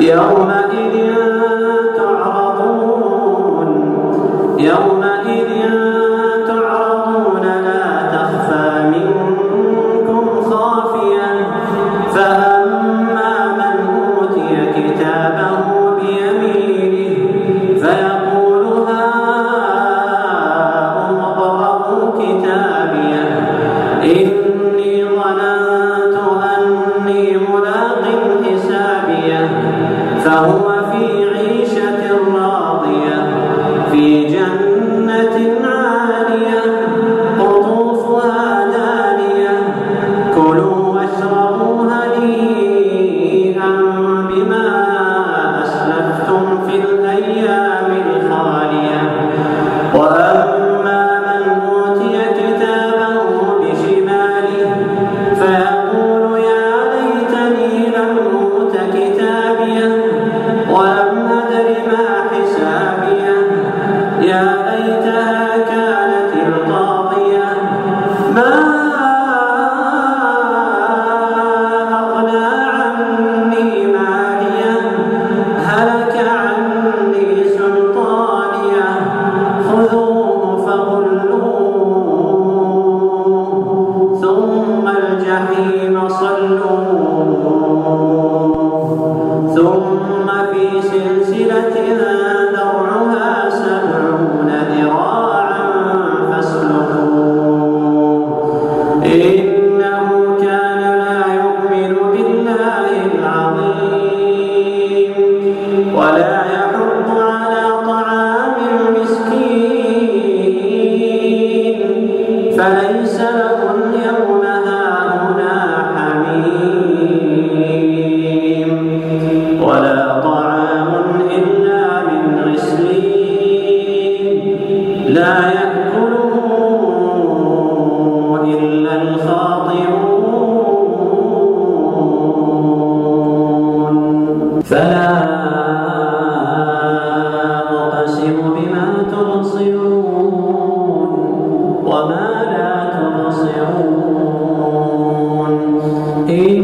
يومئذ تعرضون يوم حميد لا يأكله إلا الخاطئون. فلا أقسم بما تبصرون وما لا تبصرون. إن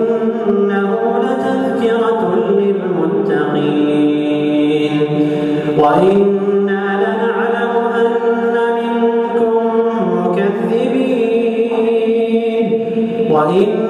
وإن